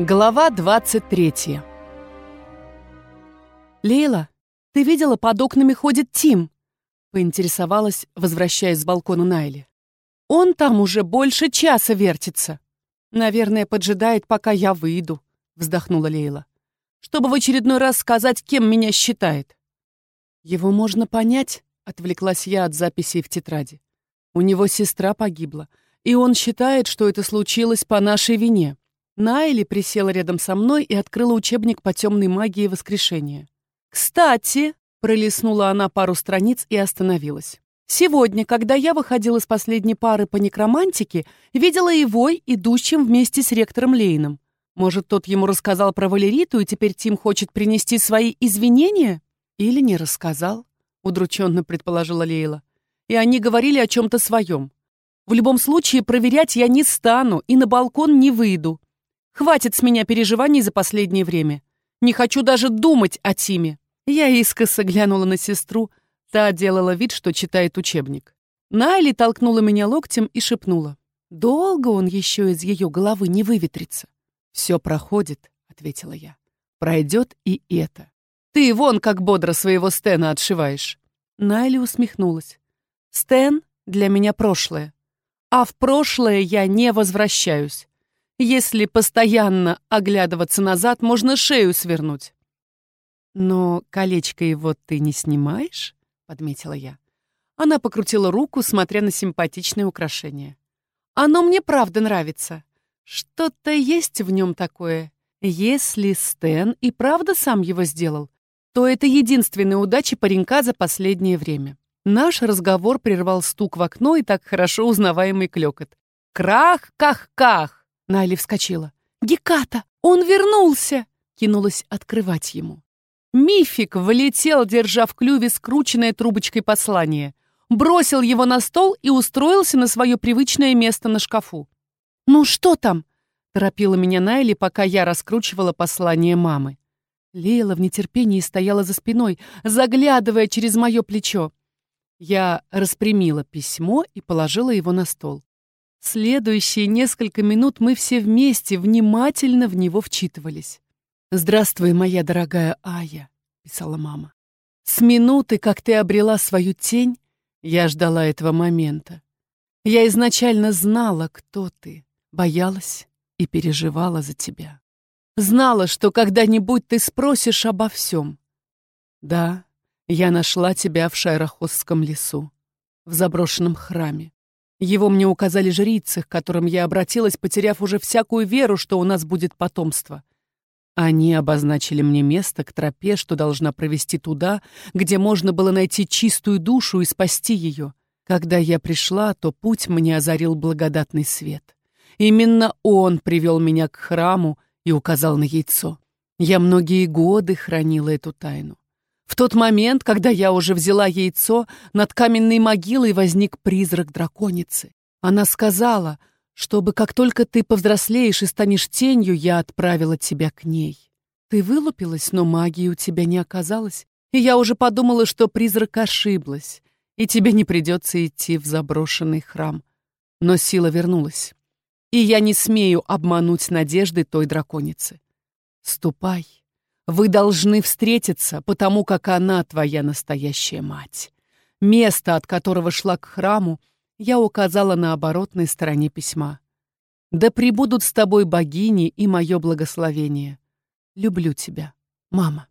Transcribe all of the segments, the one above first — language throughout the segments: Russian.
Глава 23 «Лейла, ты видела, под окнами ходит Тим?» Поинтересовалась, возвращаясь с балкона Найли. «Он там уже больше часа вертится. Наверное, поджидает, пока я выйду», вздохнула Лейла. «Чтобы в очередной раз сказать, кем меня считает». «Его можно понять», — отвлеклась я от записей в тетради. «У него сестра погибла, и он считает, что это случилось по нашей вине». Найли присела рядом со мной и открыла учебник по темной магии воскрешения. «Кстати», — пролистнула она пару страниц и остановилась. «Сегодня, когда я выходила с последней пары по некромантике, видела его, идущим вместе с ректором Лейном. Может, тот ему рассказал про Валериту, и теперь Тим хочет принести свои извинения? Или не рассказал?» — удрученно предположила Лейла. «И они говорили о чем-то своем. В любом случае, проверять я не стану и на балкон не выйду. Хватит с меня переживаний за последнее время. Не хочу даже думать о Тиме. Я искоса глянула на сестру. Та делала вид, что читает учебник. Найли толкнула меня локтем и шепнула. Долго он еще из ее головы не выветрится. «Все проходит», — ответила я. «Пройдет и это. Ты вон как бодро своего Стена отшиваешь». Найли усмехнулась. «Стэн для меня прошлое. А в прошлое я не возвращаюсь. Если постоянно оглядываться назад, можно шею свернуть. «Но колечко его ты не снимаешь?» — подметила я. Она покрутила руку, смотря на симпатичное украшение. «Оно мне правда нравится. Что-то есть в нем такое. Если Стэн и правда сам его сделал, то это единственная удача паренька за последнее время». Наш разговор прервал стук в окно и так хорошо узнаваемый клёкот. «Крах-ках-ках!» Найли вскочила. «Геката! Он вернулся!» Кинулась открывать ему. Мифик влетел, держа в клюве скрученное трубочкой послание. Бросил его на стол и устроился на свое привычное место на шкафу. «Ну что там?» — торопила меня Найли, пока я раскручивала послание мамы. Лейла в нетерпении стояла за спиной, заглядывая через мое плечо. Я распрямила письмо и положила его на стол. Следующие несколько минут мы все вместе внимательно в него вчитывались. «Здравствуй, моя дорогая Ая», — писала мама. «С минуты, как ты обрела свою тень, я ждала этого момента. Я изначально знала, кто ты, боялась и переживала за тебя. Знала, что когда-нибудь ты спросишь обо всем. Да, я нашла тебя в Шайрахосском лесу, в заброшенном храме. Его мне указали жрицы, к которым я обратилась, потеряв уже всякую веру, что у нас будет потомство. Они обозначили мне место к тропе, что должна провести туда, где можно было найти чистую душу и спасти ее. Когда я пришла, то путь мне озарил благодатный свет. Именно он привел меня к храму и указал на яйцо. Я многие годы хранила эту тайну. В тот момент, когда я уже взяла яйцо, над каменной могилой возник призрак драконицы. Она сказала, чтобы как только ты повзрослеешь и станешь тенью, я отправила тебя к ней. Ты вылупилась, но магии у тебя не оказалось, и я уже подумала, что призрак ошиблась, и тебе не придется идти в заброшенный храм. Но сила вернулась, и я не смею обмануть надежды той драконицы. Ступай вы должны встретиться, потому как она твоя настоящая мать. Место, от которого шла к храму, я указала на оборотной стороне письма. Да пребудут с тобой богини и мое благословение. Люблю тебя, мама.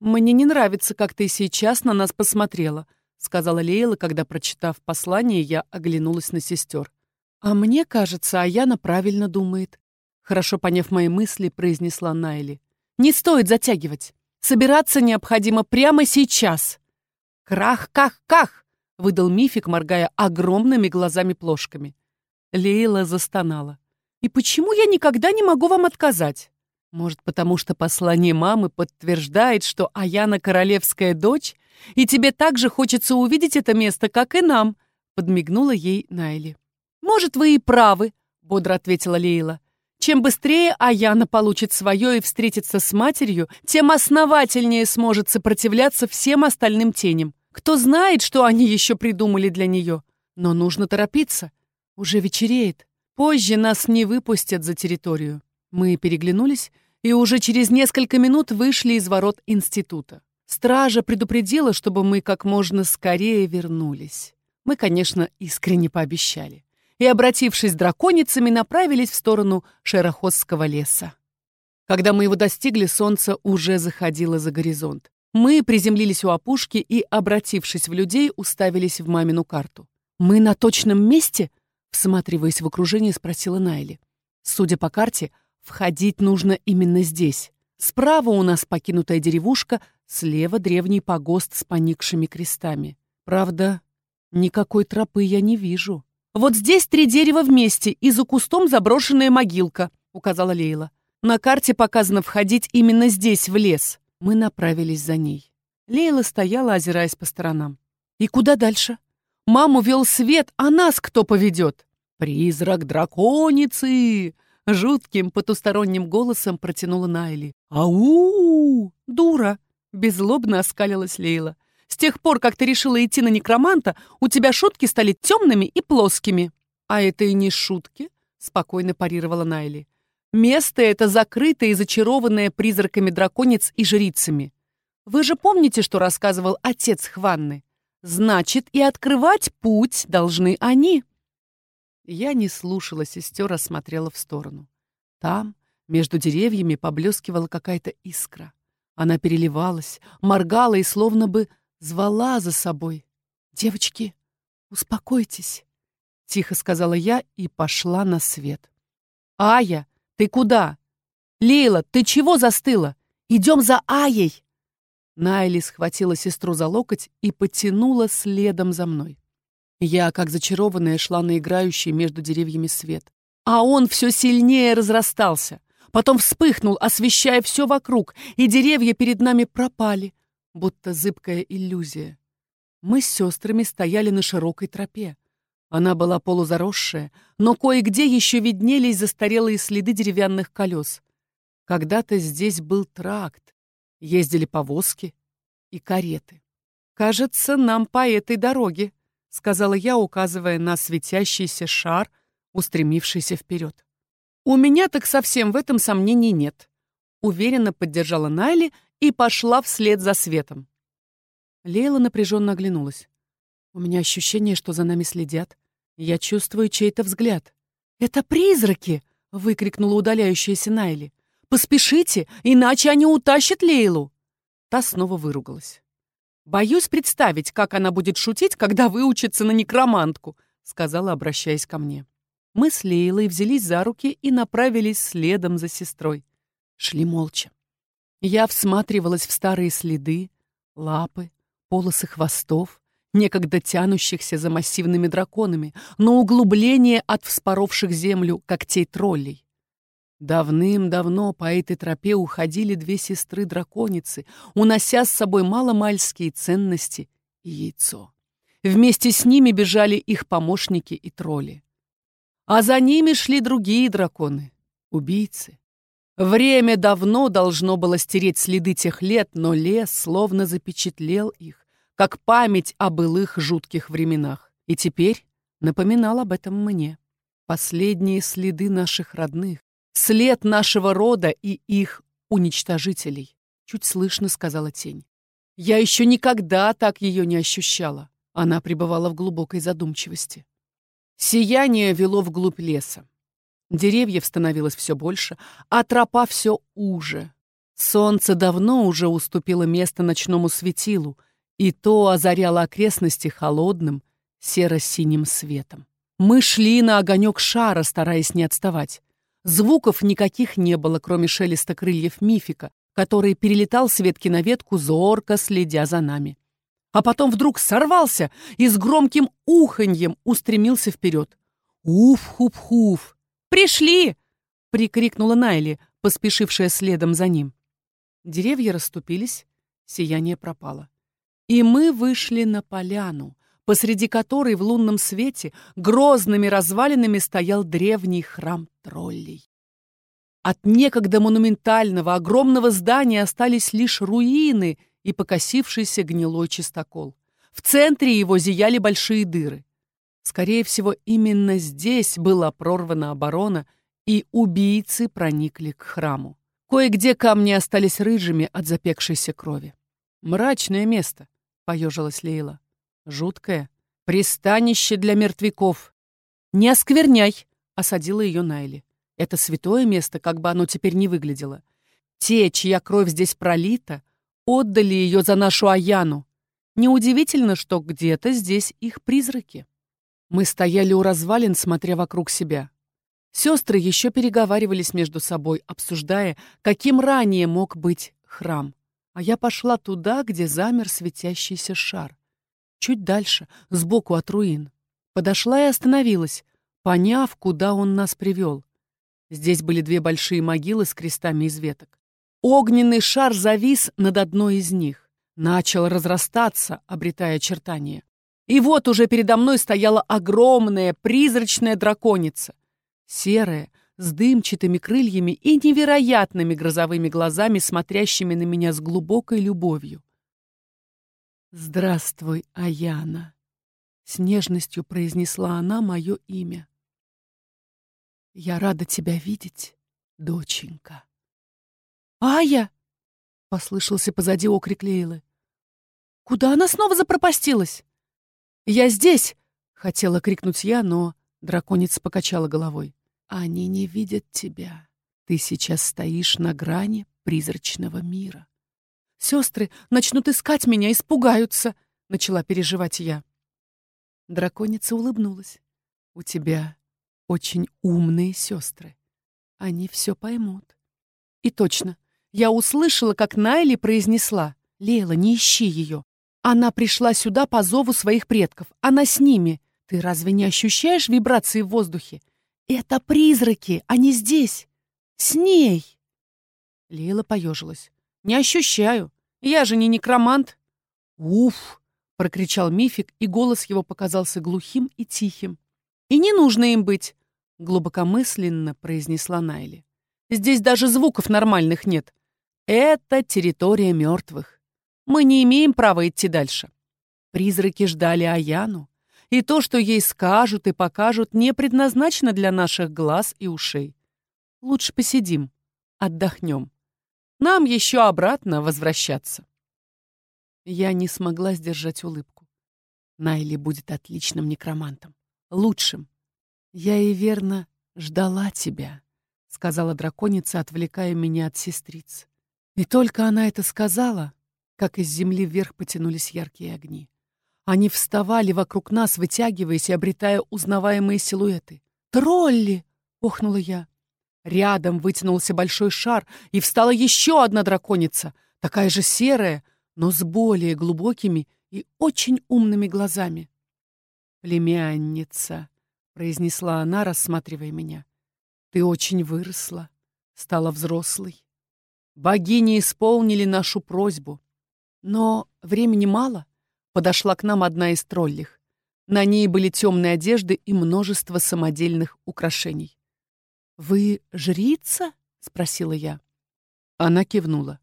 Мне не нравится, как ты сейчас на нас посмотрела, сказала Лейла, когда, прочитав послание, я оглянулась на сестер. А мне кажется, Аяна правильно думает. Хорошо поняв мои мысли, произнесла Найли. Не стоит затягивать. Собираться необходимо прямо сейчас. Крах-ках-ках! выдал Мифик, моргая огромными глазами-плошками. Лейла застонала. «И почему я никогда не могу вам отказать? Может, потому что послание мамы подтверждает, что Аяна королевская дочь, и тебе также хочется увидеть это место, как и нам?» Подмигнула ей Найли. «Может, вы и правы», — бодро ответила Лейла. Чем быстрее Аяна получит свое и встретится с матерью, тем основательнее сможет сопротивляться всем остальным теням. Кто знает, что они еще придумали для нее. Но нужно торопиться. Уже вечереет. Позже нас не выпустят за территорию. Мы переглянулись и уже через несколько минут вышли из ворот института. Стража предупредила, чтобы мы как можно скорее вернулись. Мы, конечно, искренне пообещали. И, обратившись драконицами, направились в сторону Шерохосского леса. Когда мы его достигли, солнце уже заходило за горизонт. Мы приземлились у опушки и, обратившись в людей, уставились в мамину карту. «Мы на точном месте?» — всматриваясь в окружение, спросила Найли. Судя по карте, входить нужно именно здесь. Справа у нас покинутая деревушка, слева древний погост с поникшими крестами. Правда, никакой тропы я не вижу. «Вот здесь три дерева вместе, и за кустом заброшенная могилка», — указала Лейла. «На карте показано входить именно здесь, в лес». Мы направились за ней. Лейла стояла, озираясь по сторонам. «И куда дальше? Маму вел свет, а нас кто поведет?» «Призрак драконицы!» Жутким потусторонним голосом протянула Найли. «Ау! Дура!» — беззлобно оскалилась Лейла. «С тех пор, как ты решила идти на некроманта, у тебя шутки стали темными и плоскими». «А это и не шутки», — спокойно парировала Найли. «Место это закрытое и зачарованное призраками драконец и жрицами. Вы же помните, что рассказывал отец Хванны? Значит, и открывать путь должны они». Я не слушала сестер, а смотрела в сторону. Там, между деревьями, поблескивала какая-то искра. Она переливалась, моргала и словно бы звала за собой. «Девочки, успокойтесь», — тихо сказала я и пошла на свет. «Ая, ты куда? Лейла, ты чего застыла? Идем за Аей!» Найли схватила сестру за локоть и потянула следом за мной. Я, как зачарованная, шла на играющий между деревьями свет. А он все сильнее разрастался. Потом вспыхнул, освещая все вокруг, и деревья перед нами пропали, будто зыбкая иллюзия. Мы с сестрами стояли на широкой тропе. Она была полузаросшая, но кое-где еще виднелись застарелые следы деревянных колес. Когда-то здесь был тракт, ездили повозки и кареты. Кажется, нам по этой дороге. — сказала я, указывая на светящийся шар, устремившийся вперед. «У меня так совсем в этом сомнений нет», — уверенно поддержала Найли и пошла вслед за светом. Лейла напряженно оглянулась. «У меня ощущение, что за нами следят. Я чувствую чей-то взгляд». «Это призраки!» — выкрикнула удаляющаяся Найли. «Поспешите, иначе они утащат Лейлу!» Та снова выругалась. «Боюсь представить, как она будет шутить, когда выучится на некромантку», сказала, обращаясь ко мне. Мы с Лейлой взялись за руки и направились следом за сестрой. Шли молча. Я всматривалась в старые следы, лапы, полосы хвостов, некогда тянущихся за массивными драконами, но углубление от вспоровших землю когтей троллей. Давным-давно по этой тропе уходили две сестры-драконицы, унося с собой маломальские ценности и яйцо. Вместе с ними бежали их помощники и тролли. А за ними шли другие драконы, убийцы. Время давно должно было стереть следы тех лет, но лес словно запечатлел их, как память о былых жутких временах. И теперь напоминал об этом мне. Последние следы наших родных, След нашего рода и их уничтожителей. Чуть слышно сказала тень. Я еще никогда так ее не ощущала. Она пребывала в глубокой задумчивости. Сияние вело вглубь леса. Деревьев становилось все больше, а тропа все уже. Солнце давно уже уступило место ночному светилу, и то озаряло окрестности холодным, серо-синим светом. Мы шли на огонек шара, стараясь не отставать. Звуков никаких не было, кроме шелеста крыльев мифика, который перелетал с ветки на ветку, зорко следя за нами. А потом вдруг сорвался и с громким уханьем устремился вперед. «Уф-хуф-хуф! Пришли!» — прикрикнула Найли, поспешившая следом за ним. Деревья расступились, сияние пропало. И мы вышли на поляну, посреди которой в лунном свете грозными развалинами стоял древний храм троллей. От некогда монументального огромного здания остались лишь руины и покосившийся гнилой чистокол. В центре его зияли большие дыры. Скорее всего, именно здесь была прорвана оборона и убийцы проникли к храму. Кое-где камни остались рыжими от запекшейся крови. «Мрачное место», — поежилась Лейла. «Жуткое. Пристанище для мертвяков». «Не оскверняй», — осадила ее Найли. «Это святое место, как бы оно теперь не выглядело. Те, чья кровь здесь пролита, отдали ее за нашу Аяну. Неудивительно, что где-то здесь их призраки». Мы стояли у развалин, смотря вокруг себя. Сестры еще переговаривались между собой, обсуждая, каким ранее мог быть храм. А я пошла туда, где замер светящийся шар. Чуть дальше, сбоку от руин. Подошла и остановилась, поняв, куда он нас привел. Здесь были две большие могилы с крестами из веток. Огненный шар завис над одной из них. Начал разрастаться, обретая очертания. И вот уже передо мной стояла огромная призрачная драконица серая, с дымчатыми крыльями и невероятными грозовыми глазами, смотрящими на меня с глубокой любовью. «Здравствуй, Аяна!» — с нежностью произнесла она мое имя. «Я рада тебя видеть, доченька». «Ая!» — послышался позади окрик Лейлы. «Куда она снова запропастилась?» «Я здесь!» — хотела крикнуть я, но драконица покачала головой. Они не видят тебя. Ты сейчас стоишь на грани призрачного мира. Сестры начнут искать меня, испугаются, начала переживать я. Драконица улыбнулась. У тебя очень умные сестры. Они все поймут. И точно, я услышала, как Найли произнесла. «Лейла, не ищи ее. Она пришла сюда по зову своих предков. Она с ними. Ты разве не ощущаешь вибрации в воздухе? «Это призраки, они здесь! С ней!» Лила поежилась. «Не ощущаю. Я же не некромант». «Уф!» — прокричал Мифик, и голос его показался глухим и тихим. «И не нужно им быть!» — глубокомысленно произнесла Найли. «Здесь даже звуков нормальных нет. Это территория мертвых. Мы не имеем права идти дальше». Призраки ждали Аяну, и то, что ей скажут и покажут, не предназначено для наших глаз и ушей. Лучше посидим, отдохнем. Нам еще обратно возвращаться. Я не смогла сдержать улыбку. Найли будет отличным некромантом. Лучшим. Я и верно ждала тебя, сказала драконица, отвлекая меня от сестриц. И только она это сказала, как из земли вверх потянулись яркие огни. Они вставали вокруг нас, вытягиваясь и обретая узнаваемые силуэты. «Тролли!» — охнула я. Рядом вытянулся большой шар, и встала еще одна драконица, такая же серая, но с более глубокими и очень умными глазами. «Племянница», — произнесла она, рассматривая меня, — «ты очень выросла, стала взрослой. Богини исполнили нашу просьбу, но времени мало подошла к нам одна из троллих. На ней были темные одежды и множество самодельных украшений. «Вы жрица?» — спросила я. Она кивнула.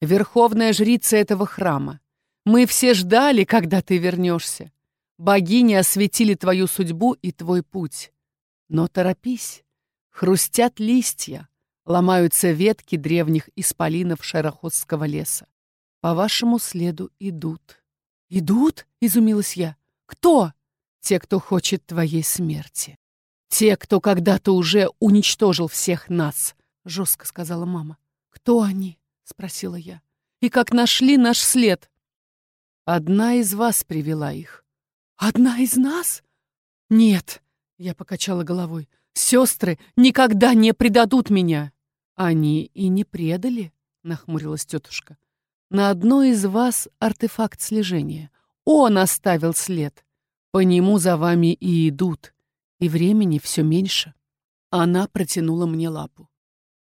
«Верховная жрица этого храма. Мы все ждали, когда ты вернешься. Богини осветили твою судьбу и твой путь. Но торопись. Хрустят листья, ломаются ветки древних исполинов Шерохотского леса. По вашему следу идут». «Идут?» — изумилась я. «Кто?» «Те, кто хочет твоей смерти. Те, кто когда-то уже уничтожил всех нас», — жестко сказала мама. «Кто они?» — спросила я. «И как нашли наш след?» «Одна из вас привела их». «Одна из нас?» «Нет», — я покачала головой. «Сестры никогда не предадут меня». «Они и не предали», — нахмурилась тетушка. На одной из вас артефакт слежения. Он оставил след. По нему за вами и идут. И времени все меньше. Она протянула мне лапу.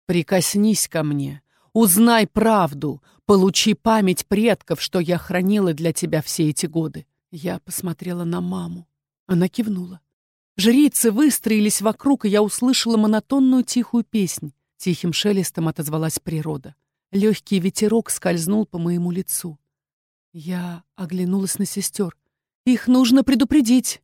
Прикоснись ко мне. Узнай правду. Получи память предков, что я хранила для тебя все эти годы. Я посмотрела на маму. Она кивнула. Жрицы выстроились вокруг, и я услышала монотонную тихую песнь. Тихим шелестом отозвалась природа. Легкий ветерок скользнул по моему лицу. Я оглянулась на сестер. Их нужно предупредить.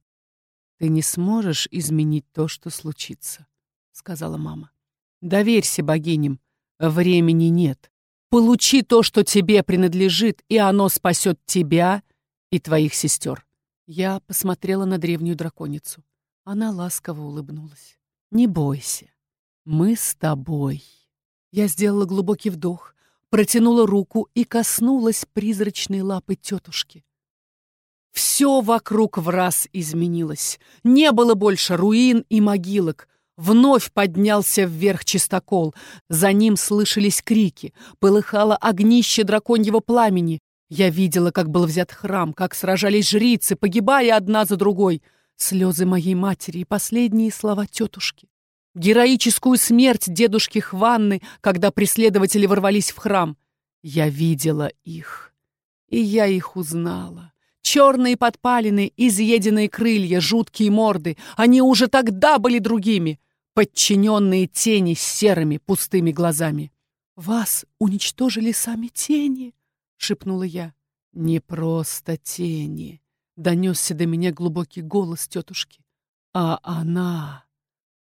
Ты не сможешь изменить то, что случится. — сказала мама. «Доверься богиням. Времени нет. Получи то, что тебе принадлежит, и оно спасет тебя и твоих сестер». Я посмотрела на древнюю драконицу. Она ласково улыбнулась. «Не бойся. Мы с тобой». Я сделала глубокий вдох, протянула руку и коснулась призрачной лапы тетушки. Все вокруг в раз изменилось. Не было больше руин и могилок. Вновь поднялся вверх чистокол. За ним слышались крики. Полыхало огнище драконьего пламени. Я видела, как был взят храм, как сражались жрицы, погибая одна за другой. Слезы моей матери и последние слова тетушки. Героическую смерть дедушки Хванны, когда преследователи ворвались в храм. Я видела их. И я их узнала. Черные подпалины, изъеденные крылья, жуткие морды. Они уже тогда были другими. Подчиненные тени с серыми пустыми глазами. «Вас уничтожили сами тени?» — шепнула я. «Не просто тени», — донесся до меня глубокий голос тетушки. «А она...»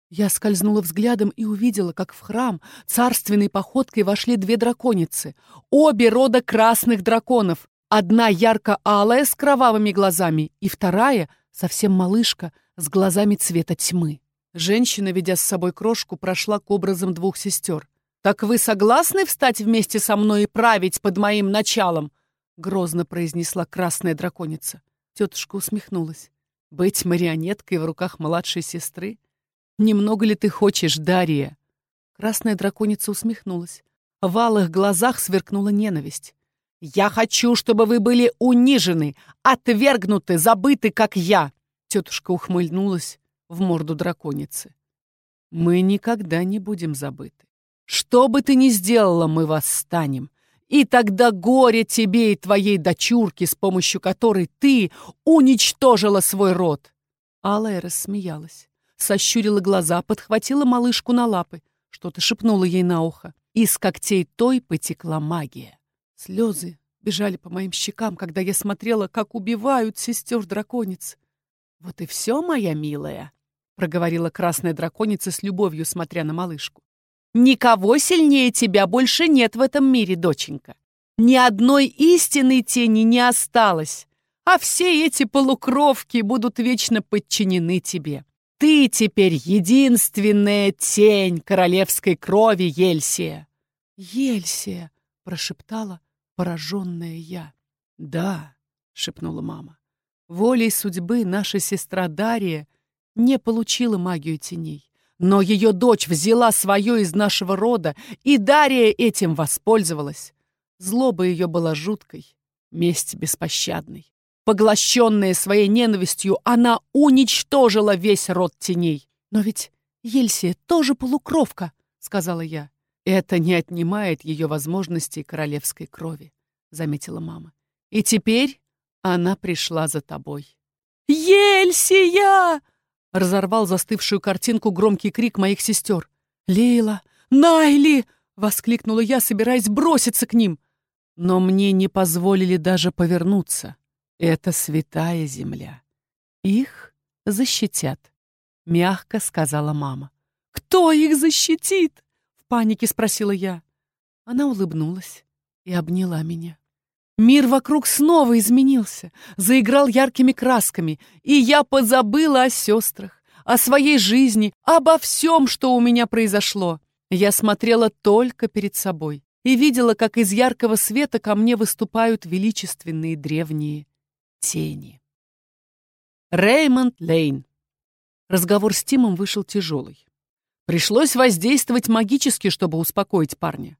Я скользнула взглядом и увидела, как в храм царственной походкой вошли две драконицы, обе рода красных драконов, Одна ярко-алая с кровавыми глазами, и вторая, совсем малышка, с глазами цвета тьмы. Женщина, ведя с собой крошку, прошла к образам двух сестер. «Так вы согласны встать вместе со мной и править под моим началом?» Грозно произнесла красная драконица. Тетушка усмехнулась. «Быть марионеткой в руках младшей сестры? Немного ли ты хочешь, Дарья?» Красная драконица усмехнулась. В алых глазах сверкнула ненависть. «Я хочу, чтобы вы были унижены, отвергнуты, забыты, как я!» Тетушка ухмыльнулась в морду драконицы. «Мы никогда не будем забыты. Что бы ты ни сделала, мы восстанем. И тогда горе тебе и твоей дочурке, с помощью которой ты уничтожила свой род!» Алая рассмеялась, сощурила глаза, подхватила малышку на лапы, что-то шепнула ей на ухо. Из когтей той потекла магия. Слезы бежали по моим щекам, когда я смотрела, как убивают сестер-дракониц. «Вот и все, моя милая», — проговорила красная драконица с любовью, смотря на малышку. «Никого сильнее тебя больше нет в этом мире, доченька. Ни одной истинной тени не осталось, а все эти полукровки будут вечно подчинены тебе. Ты теперь единственная тень королевской крови, Ельсия». «Ельсия», — прошептала, пораженная я. «Да», — шепнула мама, — «волей судьбы наша сестра Дария не получила магию теней, но ее дочь взяла свое из нашего рода, и Дария этим воспользовалась. Злоба ее была жуткой, месть беспощадной. Поглощенная своей ненавистью, она уничтожила весь род теней. «Но ведь Ельсия тоже полукровка», — сказала я. «Это не отнимает ее возможностей королевской крови», — заметила мама. «И теперь она пришла за тобой». «Ельсия!» — разорвал застывшую картинку громкий крик моих сестер. «Лейла! Найли!» — воскликнула я, собираясь броситься к ним. Но мне не позволили даже повернуться. Это святая земля. Их защитят, — мягко сказала мама. «Кто их защитит?» панике спросила я. Она улыбнулась и обняла меня. Мир вокруг снова изменился, заиграл яркими красками, и я позабыла о сестрах, о своей жизни, обо всем, что у меня произошло. Я смотрела только перед собой и видела, как из яркого света ко мне выступают величественные древние тени. Реймонд Лейн. Разговор с Тимом вышел тяжелый. Пришлось воздействовать магически, чтобы успокоить парня.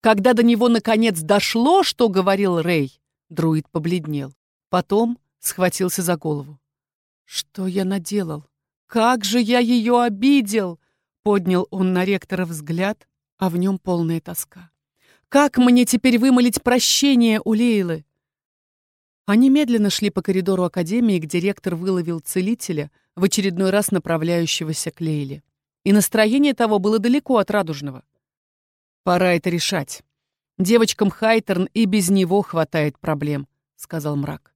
Когда до него наконец дошло, что говорил Рэй, друид побледнел. Потом схватился за голову. «Что я наделал? Как же я ее обидел!» Поднял он на ректора взгляд, а в нем полная тоска. «Как мне теперь вымолить прощение у Лейлы?» Они медленно шли по коридору академии, где ректор выловил целителя, в очередной раз направляющегося к Лейле и настроение того было далеко от радужного. «Пора это решать. Девочкам Хайтерн и без него хватает проблем», — сказал мрак.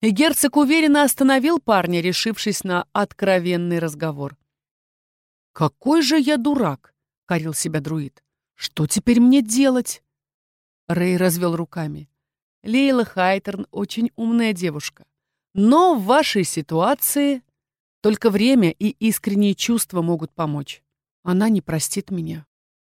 И герцог уверенно остановил парня, решившись на откровенный разговор. «Какой же я дурак!» — корил себя друид. «Что теперь мне делать?» Рэй развел руками. Лейла Хайтерн очень умная девушка. Но в вашей ситуации только время и искренние чувства могут помочь. Она не простит меня.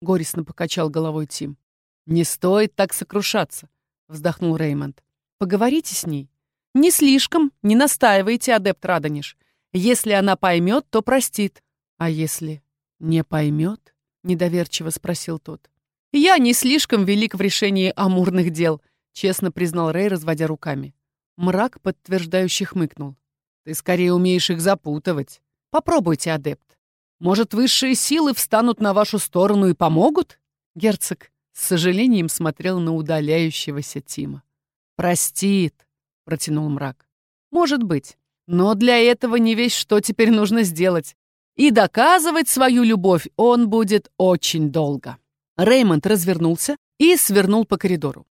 Горестно покачал головой Тим. Не стоит так сокрушаться, вздохнул Реймонд. Поговорите с ней. Не слишком, не настаивайте, адепт Радониш. Если она поймет, то простит. А если не поймет? Недоверчиво спросил тот. Я не слишком велик в решении амурных дел, честно признал Рей, разводя руками. Мрак подтверждающий хмыкнул. Ты скорее умеешь их запутывать. Попробуйте, адепт. Может, высшие силы встанут на вашу сторону и помогут? Герцог с сожалением смотрел на удаляющегося Тима. «Простит», — протянул мрак. «Может быть. Но для этого не весь что теперь нужно сделать. И доказывать свою любовь он будет очень долго». Реймонд развернулся и свернул по коридору.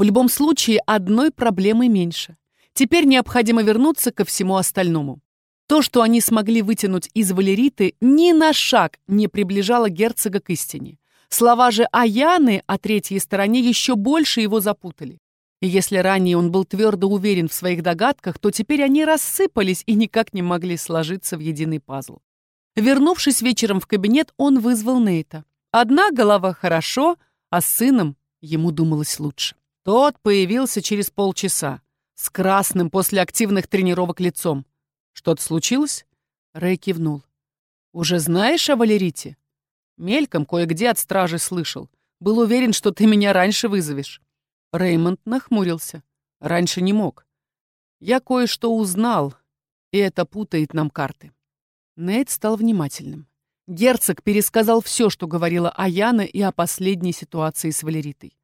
В любом случае, одной проблемы меньше. Теперь необходимо вернуться ко всему остальному. То, что они смогли вытянуть из Валериты, ни на шаг не приближало герцога к истине. Слова же Аяны о третьей стороне еще больше его запутали. И если ранее он был твердо уверен в своих догадках, то теперь они рассыпались и никак не могли сложиться в единый пазл. Вернувшись вечером в кабинет, он вызвал Нейта. Одна голова хорошо, а с сыном ему думалось лучше. Тот появился через полчаса, с красным после активных тренировок лицом. «Что-то случилось?» Рэй кивнул. «Уже знаешь о Валерите?» «Мельком кое-где от стражи слышал. Был уверен, что ты меня раньше вызовешь». Реймонд нахмурился. «Раньше не мог. Я кое-что узнал, и это путает нам карты». Нейт стал внимательным. Герцог пересказал все, что говорила Аяна и о последней ситуации с Валеритой.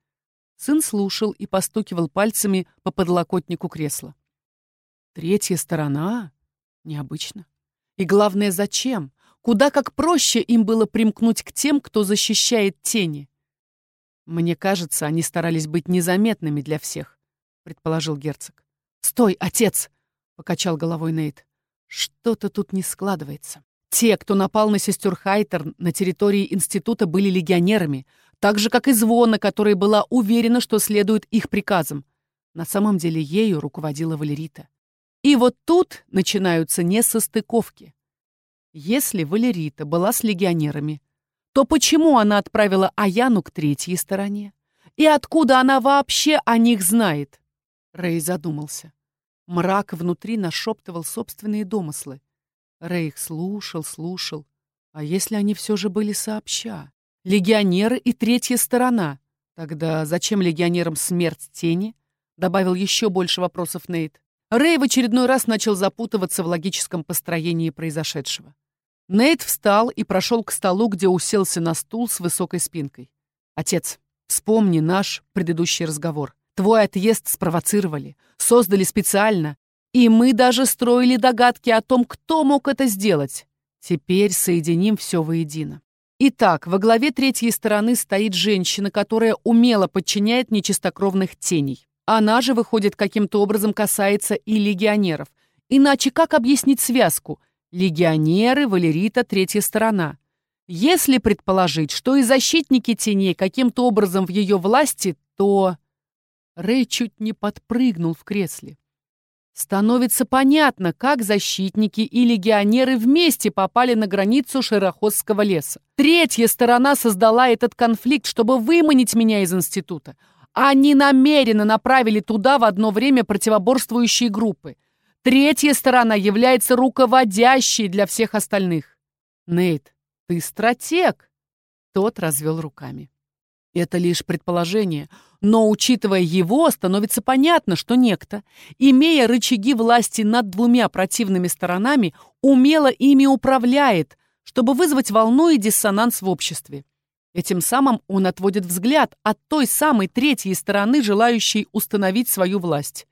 Сын слушал и постукивал пальцами по подлокотнику кресла. Третья сторона? Необычно. И главное, зачем? Куда как проще им было примкнуть к тем, кто защищает тени. Мне кажется, они старались быть незаметными для всех, предположил герцог. Стой, отец! покачал головой Нейт. Что-то тут не складывается. Те, кто напал на сестер Хайтерн на территории института, были легионерами, так же, как и Звона, которая была уверена, что следует их приказам. На самом деле ею руководила Валерита. И вот тут начинаются несостыковки. Если Валерита была с легионерами, то почему она отправила Аяну к третьей стороне? И откуда она вообще о них знает? Рэй задумался. Мрак внутри нашептывал собственные домыслы. Рэй их слушал, слушал. А если они все же были сообща? Легионеры и третья сторона. Тогда зачем легионерам смерть тени? Добавил еще больше вопросов Нейт. Рэй в очередной раз начал запутываться в логическом построении произошедшего. Нейт встал и прошел к столу, где уселся на стул с высокой спинкой. «Отец, вспомни наш предыдущий разговор. Твой отъезд спровоцировали, создали специально, и мы даже строили догадки о том, кто мог это сделать. Теперь соединим все воедино. Итак, во главе третьей стороны стоит женщина, которая умело подчиняет нечистокровных теней. Она же, выходит, каким-то образом касается и легионеров. Иначе как объяснить связку? Легионеры, Валерита, третья сторона. Если предположить, что и защитники теней каким-то образом в ее власти, то... Рэй чуть не подпрыгнул в кресле. Становится понятно, как защитники и легионеры вместе попали на границу Шерохосского леса. Третья сторона создала этот конфликт, чтобы выманить меня из института. Они намеренно направили туда в одно время противоборствующие группы. Третья сторона является руководящей для всех остальных. Нейт, ты стратег. Тот развел руками. Это лишь предположение, но, учитывая его, становится понятно, что некто, имея рычаги власти над двумя противными сторонами, умело ими управляет, чтобы вызвать волну и диссонанс в обществе. Этим самым он отводит взгляд от той самой третьей стороны, желающей установить свою власть.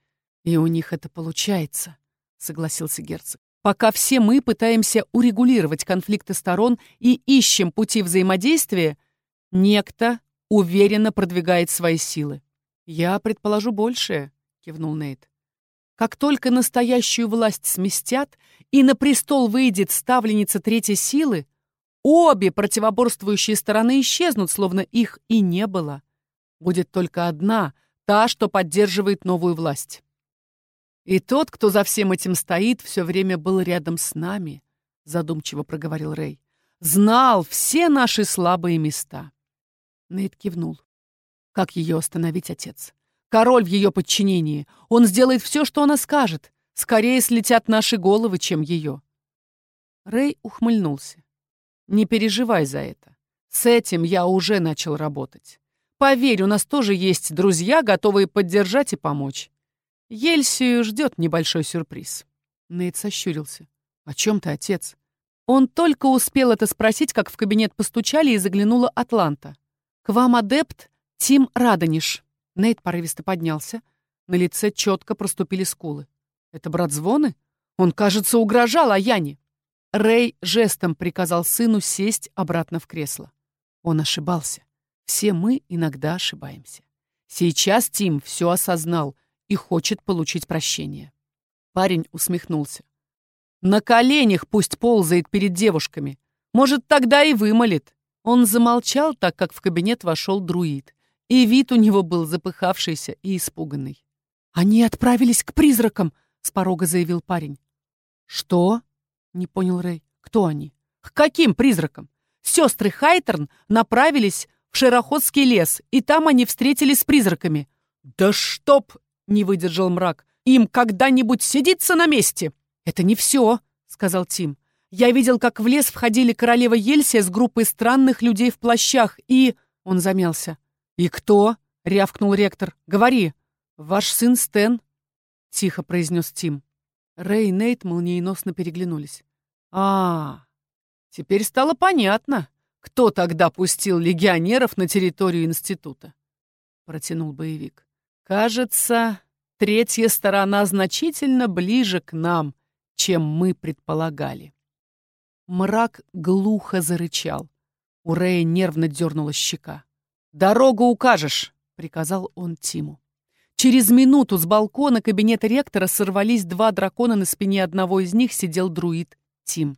«И у них это получается», — согласился герцог. «Пока все мы пытаемся урегулировать конфликты сторон и ищем пути взаимодействия, некто уверенно продвигает свои силы. «Я предположу большее», — кивнул Нейт. «Как только настоящую власть сместят, и на престол выйдет ставленница третьей силы, Обе противоборствующие стороны исчезнут, словно их и не было. Будет только одна, та, что поддерживает новую власть. И тот, кто за всем этим стоит, все время был рядом с нами, задумчиво проговорил Рэй. Знал все наши слабые места. Нейт кивнул. Как ее остановить, отец? Король в ее подчинении. Он сделает все, что она скажет. Скорее слетят наши головы, чем ее. Рэй ухмыльнулся. Не переживай за это. С этим я уже начал работать. Поверь, у нас тоже есть друзья, готовые поддержать и помочь. Ельсию ждет небольшой сюрприз. Нейт сощурился. «О чем ты, отец?» Он только успел это спросить, как в кабинет постучали и заглянула Атланта. «К вам адепт Тим Радониш». Нейт порывисто поднялся. На лице четко проступили скулы. «Это брат Звоны? Он, кажется, угрожал Аяне». Рэй жестом приказал сыну сесть обратно в кресло. Он ошибался. Все мы иногда ошибаемся. Сейчас Тим все осознал и хочет получить прощение. Парень усмехнулся. На коленях пусть ползает перед девушками. Может, тогда и вымолит. Он замолчал, так как в кабинет вошел друид. И вид у него был запыхавшийся и испуганный. «Они отправились к призракам», — с порога заявил парень. «Что?» Не понял Рэй. Кто они? К каким призракам? Сестры Хайтерн направились в Шероходский лес, и там они встретились с призраками. Да чтоб! Не выдержал мрак. Им когда-нибудь сидится на месте? Это не все, сказал Тим. Я видел, как в лес входили королева Ельсия с группой странных людей в плащах, и... Он замялся. «И кто?» — рявкнул ректор. «Говори». «Ваш сын Стэн», — тихо произнес Тим. Рэй и Нейт молниеносно переглянулись. А, теперь стало понятно, кто тогда пустил легионеров на территорию института. Протянул боевик. Кажется, третья сторона значительно ближе к нам, чем мы предполагали. Мрак глухо зарычал. У Рэя нервно дернула щека. «Дорогу укажешь!» — приказал он Тиму. Через минуту с балкона кабинета ректора сорвались два дракона, на спине одного из них сидел друид Тим.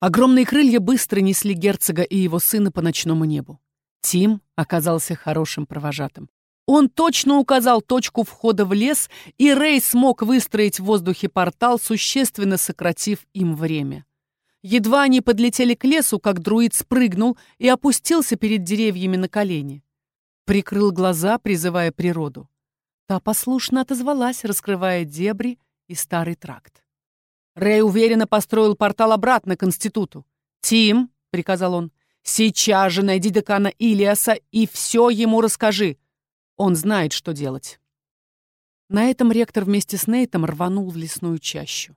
Огромные крылья быстро несли герцога и его сына по ночному небу. Тим оказался хорошим провожатым. Он точно указал точку входа в лес, и Рэй смог выстроить в воздухе портал, существенно сократив им время. Едва они подлетели к лесу, как друид спрыгнул и опустился перед деревьями на колени. Прикрыл глаза, призывая природу. Та послушно отозвалась, раскрывая дебри и старый тракт. Рэй уверенно построил портал обратно к институту. «Тим», — приказал он, — «сейчас же найди декана Илиаса и все ему расскажи. Он знает, что делать». На этом ректор вместе с Нейтом рванул в лесную чащу.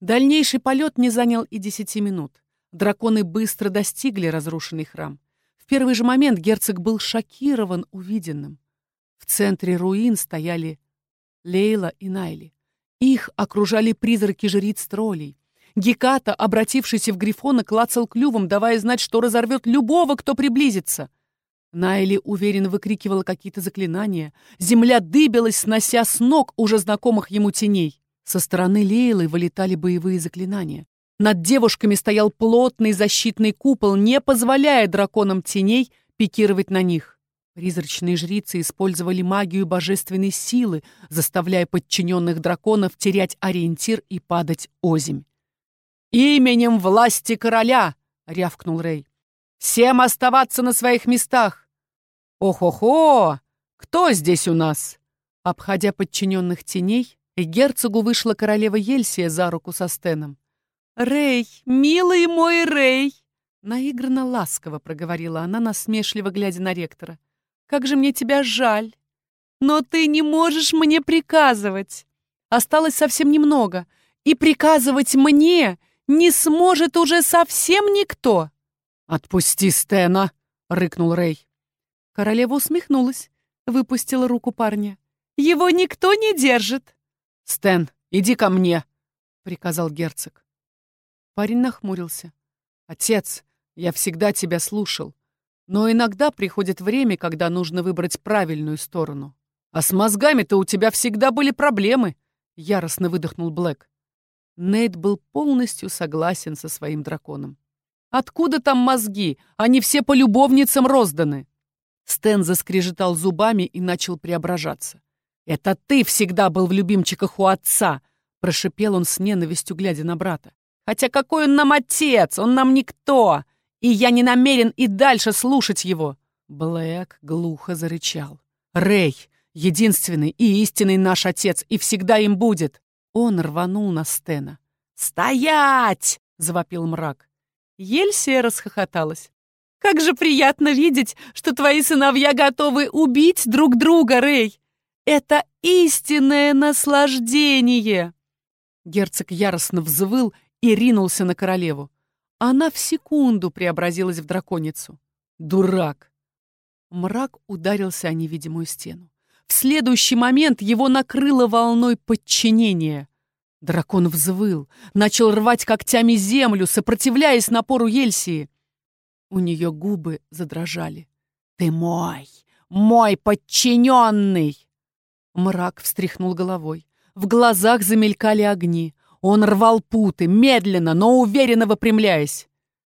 Дальнейший полет не занял и десяти минут. Драконы быстро достигли разрушенный храм. В первый же момент герцог был шокирован увиденным. В центре руин стояли Лейла и Найли. Их окружали призраки жриц-троллей. Геката, обратившийся в Грифона, клацал клювом, давая знать, что разорвет любого, кто приблизится. Найли уверенно выкрикивала какие-то заклинания. Земля дыбилась, снося с ног уже знакомых ему теней. Со стороны Лейлы вылетали боевые заклинания. Над девушками стоял плотный защитный купол, не позволяя драконам теней пикировать на них. Призрачные жрицы использовали магию божественной силы, заставляя подчиненных драконов терять ориентир и падать озимь. «Именем власти короля!» — рявкнул Рэй. «Всем оставаться на своих местах!» «Ох-охо! Кто здесь у нас?» Обходя подчиненных теней, и герцогу вышла королева Ельсия за руку со Стеном. «Рэй, милый мой Рэй!» Наигранно ласково проговорила она, насмешливо глядя на ректора. Как же мне тебя жаль. Но ты не можешь мне приказывать. Осталось совсем немного. И приказывать мне не сможет уже совсем никто. «Отпусти Стена!» — рыкнул Рэй. Королева усмехнулась, выпустила руку парня. «Его никто не держит!» «Стэн, иди ко мне!» — приказал герцог. Парень нахмурился. «Отец, я всегда тебя слушал. Но иногда приходит время, когда нужно выбрать правильную сторону. А с мозгами-то у тебя всегда были проблемы, яростно выдохнул Блэк. Нейт был полностью согласен со своим драконом. Откуда там мозги? Они все по любовницам розданы. Стэн заскрежетал зубами и начал преображаться. «Это ты всегда был в любимчиках у отца!» Прошипел он с ненавистью, глядя на брата. «Хотя какой он нам отец? Он нам никто! И я не намерен и дальше слушать его!» Блэк глухо зарычал. «Рэй, единственный и истинный наш отец, и всегда им будет!» Он рванул на Стена. «Стоять!» — завопил мрак. Ельсия расхохоталась. «Как же приятно видеть, что твои сыновья готовы убить друг друга, Рэй! Это истинное наслаждение!» Герцог яростно взвыл и ринулся на королеву. Она в секунду преобразилась в драконицу. «Дурак!» Мрак ударился о невидимую стену. В следующий момент его накрыло волной подчинения. Дракон взвыл, начал рвать когтями землю, сопротивляясь напору Ельсии. У нее губы задрожали. «Ты мой! Мой подчиненный!» Мрак встряхнул головой. В глазах замелькали огни. Он рвал путы, медленно, но уверенно выпрямляясь.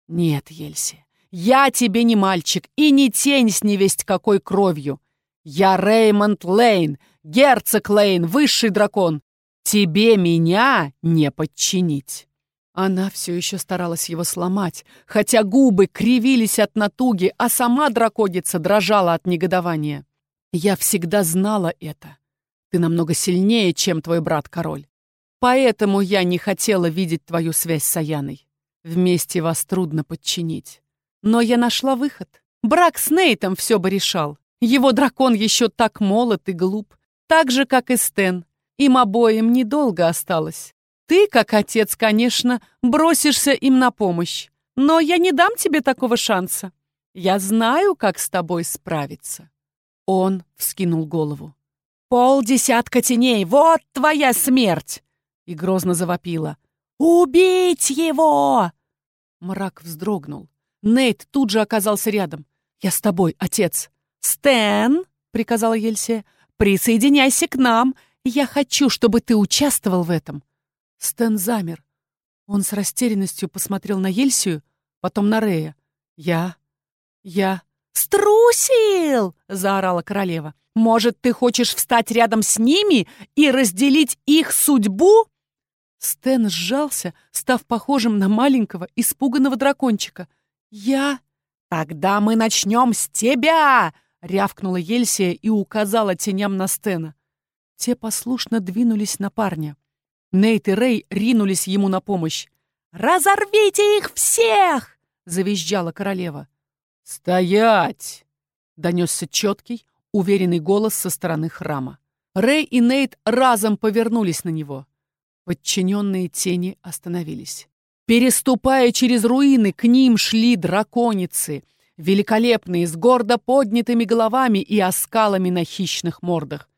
«Нет, Ельси, я тебе не мальчик и не тень с невесть какой кровью. Я Реймонд Лейн, герцог Лейн, высший дракон. Тебе меня не подчинить». Она все еще старалась его сломать, хотя губы кривились от натуги, а сама драконица дрожала от негодования. «Я всегда знала это. Ты намного сильнее, чем твой брат-король. Поэтому я не хотела видеть твою связь с Аяной. Вместе вас трудно подчинить. Но я нашла выход. Брак с Нейтом все бы решал. Его дракон еще так молод и глуп. Так же, как и Стэн. Им обоим недолго осталось. Ты, как отец, конечно, бросишься им на помощь. Но я не дам тебе такого шанса. Я знаю, как с тобой справиться. Он вскинул голову. «Полдесятка теней, вот твоя смерть!» И грозно завопила. «Убить его!» Мрак вздрогнул. Нейт тут же оказался рядом. «Я с тобой, отец!» «Стэн!» — приказала Ельсия. «Присоединяйся к нам! Я хочу, чтобы ты участвовал в этом!» Стэн замер. Он с растерянностью посмотрел на Ельсию, потом на Рея. «Я... я...» «Струсил!» — заорала королева. «Может, ты хочешь встать рядом с ними и разделить их судьбу?» Стэн сжался, став похожим на маленького, испуганного дракончика. «Я...» «Тогда мы начнем с тебя!» — рявкнула Ельсия и указала теням на Стена. Те послушно двинулись на парня. Нейт и Рэй ринулись ему на помощь. «Разорвите их всех!» — завизжала королева. «Стоять!» — донесся четкий, уверенный голос со стороны храма. Рэй и Нейт разом повернулись на него. Подчиненные тени остановились. Переступая через руины, к ним шли драконицы, великолепные, с гордо поднятыми головами и оскалами на хищных мордах.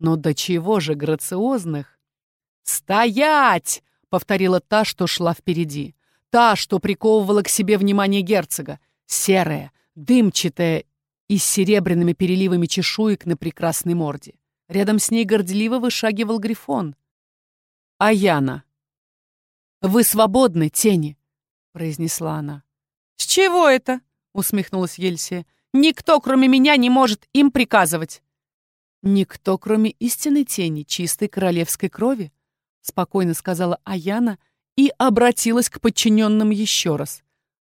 Но до чего же грациозных? «Стоять!» — повторила та, что шла впереди. Та, что приковывала к себе внимание герцога серая, дымчатая и с серебряными переливами чешуек на прекрасной морде. Рядом с ней горделиво вышагивал грифон. «Аяна!» «Вы свободны, тени!» — произнесла она. «С чего это?» — усмехнулась Ельсия. «Никто, кроме меня, не может им приказывать!» «Никто, кроме истинной тени, чистой королевской крови», — спокойно сказала Аяна и обратилась к подчиненным еще раз.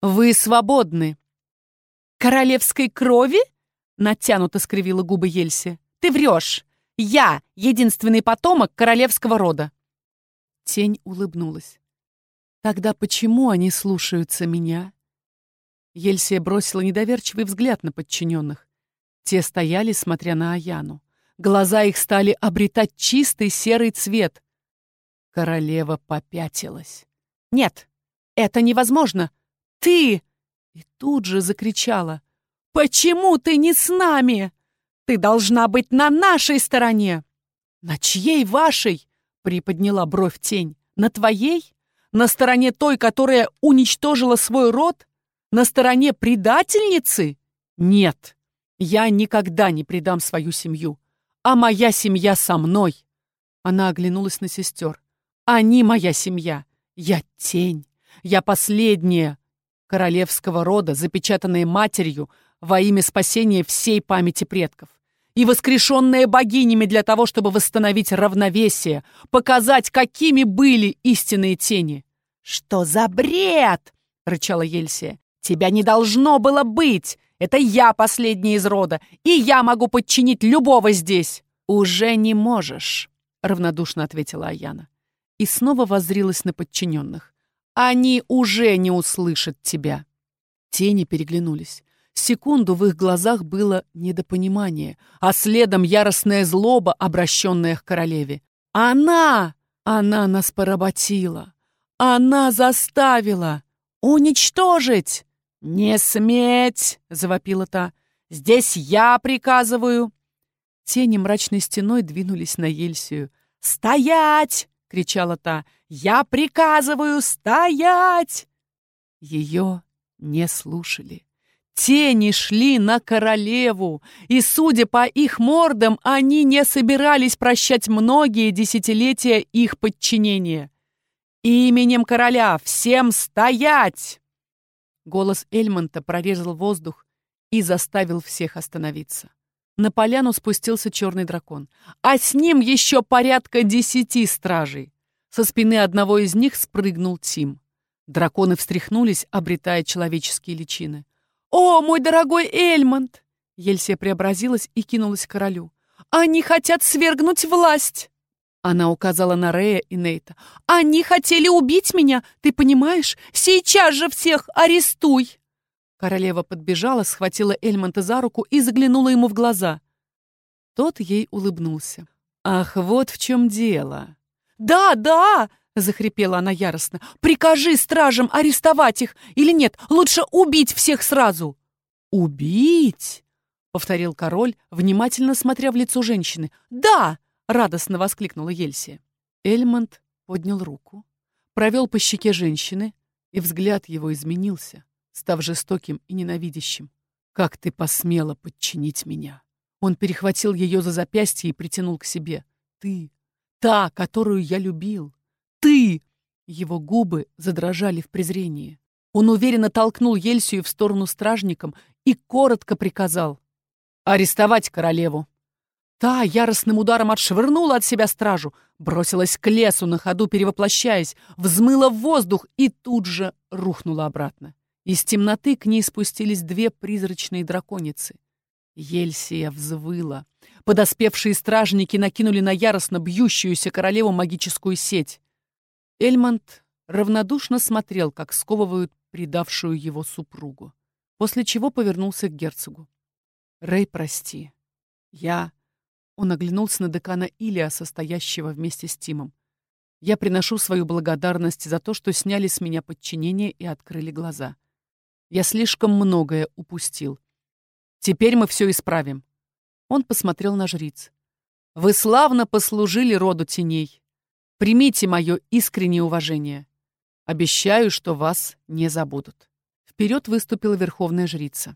«Вы свободны!» «Королевской крови?» — натянуто скривила губы Ельси. «Ты врешь! Я — единственный потомок королевского рода!» Тень улыбнулась. «Тогда почему они слушаются меня?» Ельсия бросила недоверчивый взгляд на подчиненных. Те стояли, смотря на Аяну. Глаза их стали обретать чистый серый цвет. Королева попятилась. «Нет, это невозможно! Ты и тут же закричала. «Почему ты не с нами? Ты должна быть на нашей стороне!» «На чьей вашей?» — приподняла бровь тень. «На твоей? На стороне той, которая уничтожила свой род? На стороне предательницы? Нет, я никогда не предам свою семью, а моя семья со мной!» Она оглянулась на сестер. «Они моя семья. Я тень. Я последняя королевского рода, запечатанные матерью во имя спасения всей памяти предков и воскрешенные богинями для того, чтобы восстановить равновесие, показать, какими были истинные тени. «Что за бред?» — рычала Ельсия. «Тебя не должно было быть! Это я последний из рода, и я могу подчинить любого здесь!» «Уже не можешь», — равнодушно ответила Аяна. И снова воззрилась на подчиненных. «Они уже не услышат тебя». Тени переглянулись. Секунду в их глазах было недопонимание, а следом яростная злоба, обращенная к королеве. «Она! Она нас поработила! Она заставила! Уничтожить!» «Не сметь!» — завопила та. «Здесь я приказываю!» Тени мрачной стеной двинулись на Ельсию. «Стоять!» — кричала та. «Я приказываю стоять!» Ее не слушали. Тени шли на королеву, и, судя по их мордам, они не собирались прощать многие десятилетия их подчинения. «Именем короля всем стоять!» Голос Эльмонта прорезал воздух и заставил всех остановиться. На поляну спустился черный дракон, а с ним еще порядка десяти стражей. Со спины одного из них спрыгнул Тим. Драконы встряхнулись, обретая человеческие личины. «О, мой дорогой Эльмонд!» Ельсия преобразилась и кинулась к королю. «Они хотят свергнуть власть!» Она указала на Рея и Нейта. «Они хотели убить меня, ты понимаешь? Сейчас же всех арестуй!» Королева подбежала, схватила Эльмонта за руку и заглянула ему в глаза. Тот ей улыбнулся. «Ах, вот в чем дело!» «Да, да!» Захрипела она яростно. «Прикажи стражам арестовать их! Или нет, лучше убить всех сразу!» «Убить?» — повторил король, внимательно смотря в лицо женщины. «Да!» — радостно воскликнула Ельсия. Эльмонд поднял руку, провел по щеке женщины, и взгляд его изменился, став жестоким и ненавидящим. «Как ты посмела подчинить меня?» Он перехватил ее за запястье и притянул к себе. «Ты, та, которую я любил, ты!» Его губы задрожали в презрении. Он уверенно толкнул Ельсию в сторону стражникам и коротко приказал «Арестовать королеву!» Та яростным ударом отшвырнула от себя стражу, бросилась к лесу, на ходу перевоплощаясь, взмыла в воздух и тут же рухнула обратно. Из темноты к ней спустились две призрачные драконицы. Ельсия взвыла. Подоспевшие стражники накинули на яростно бьющуюся королеву магическую сеть. Эльмонд равнодушно смотрел, как сковывают предавшую его супругу, после чего повернулся к герцогу. «Рэй, прости. Я...» Он оглянулся на декана Илия, состоящего вместе с Тимом. «Я приношу свою благодарность за то, что сняли с меня подчинение и открыли глаза. Я слишком многое упустил. Теперь мы все исправим». Он посмотрел на жриц. «Вы славно послужили роду теней. Примите мое искреннее уважение. Обещаю, что вас не забудут. Вперед выступила верховная жрица.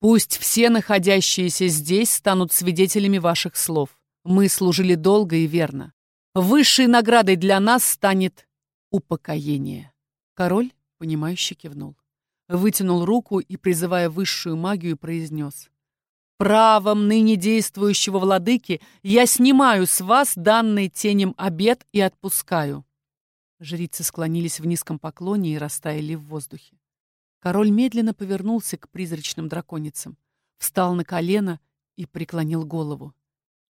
Пусть все находящиеся здесь станут свидетелями ваших слов. Мы служили долго и верно. Высшей наградой для нас станет упокоение. Король, понимающе кивнул. Вытянул руку и, призывая высшую магию, произнес. Правом ныне действующего владыки я снимаю с вас данный тенем обед и отпускаю. Жрицы склонились в низком поклоне и растаяли в воздухе. Король медленно повернулся к призрачным драконицам, встал на колено и преклонил голову.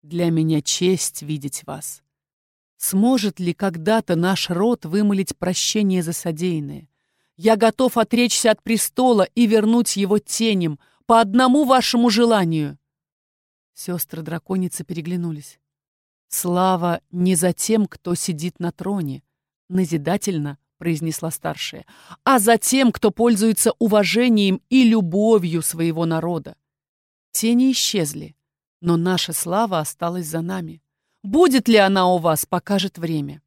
«Для меня честь видеть вас. Сможет ли когда-то наш род вымолить прощение за содеянное? Я готов отречься от престола и вернуть его тенем, по одному вашему желанию. Сестры-драконицы переглянулись. Слава не за тем, кто сидит на троне, назидательно произнесла старшая, а за тем, кто пользуется уважением и любовью своего народа. Тени исчезли, но наша слава осталась за нами. Будет ли она у вас, покажет время.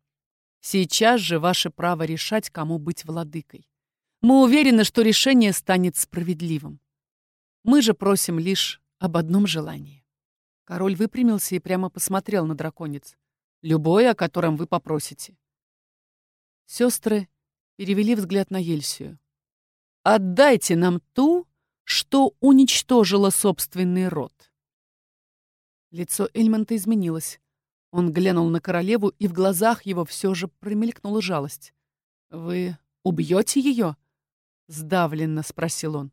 Сейчас же ваше право решать, кому быть владыкой. Мы уверены, что решение станет справедливым. Мы же просим лишь об одном желании. Король выпрямился и прямо посмотрел на драконец. Любое, о котором вы попросите. Сестры перевели взгляд на Ельсию. Отдайте нам ту, что уничтожила собственный род. Лицо Эльмонта изменилось. Он глянул на королеву, и в глазах его все же промелькнула жалость. «Вы убьете ее?» — сдавленно спросил он.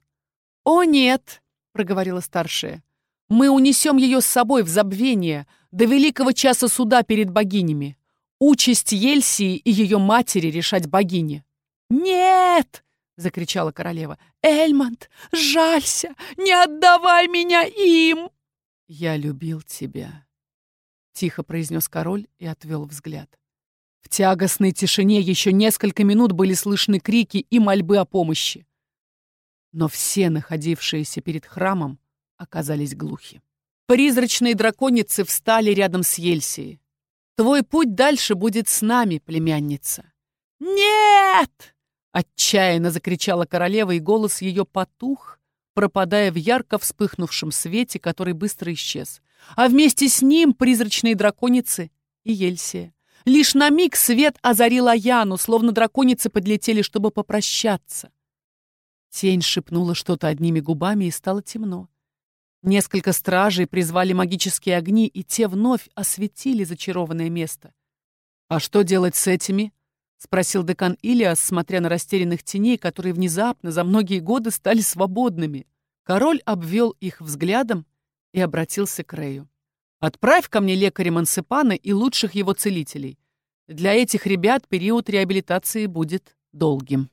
«О, нет!» — проговорила старшая. «Мы унесем ее с собой в забвение до великого часа суда перед богинями. Участь Ельсии и ее матери решать богине». «Нет!» — закричала королева. «Эльмонд, жалься! Не отдавай меня им!» «Я любил тебя», — тихо произнес король и отвел взгляд. В тягостной тишине еще несколько минут были слышны крики и мольбы о помощи. Но все находившиеся перед храмом оказались глухи. Призрачные драконицы встали рядом с Ельсией. «Твой путь дальше будет с нами, племянница». «Нет!» — отчаянно закричала королева, и голос ее потух, пропадая в ярко вспыхнувшем свете, который быстро исчез. А вместе с ним призрачные драконицы и Ельсия. Лишь на миг свет озарил Аяну, словно драконицы подлетели, чтобы попрощаться. Тень шепнула что-то одними губами, и стало темно. Несколько стражей призвали магические огни, и те вновь осветили зачарованное место. «А что делать с этими?» — спросил декан Илиас, смотря на растерянных теней, которые внезапно за многие годы стали свободными. Король обвел их взглядом и обратился к Рею. «Отправь ко мне лекаря Мансепана и лучших его целителей. Для этих ребят период реабилитации будет долгим».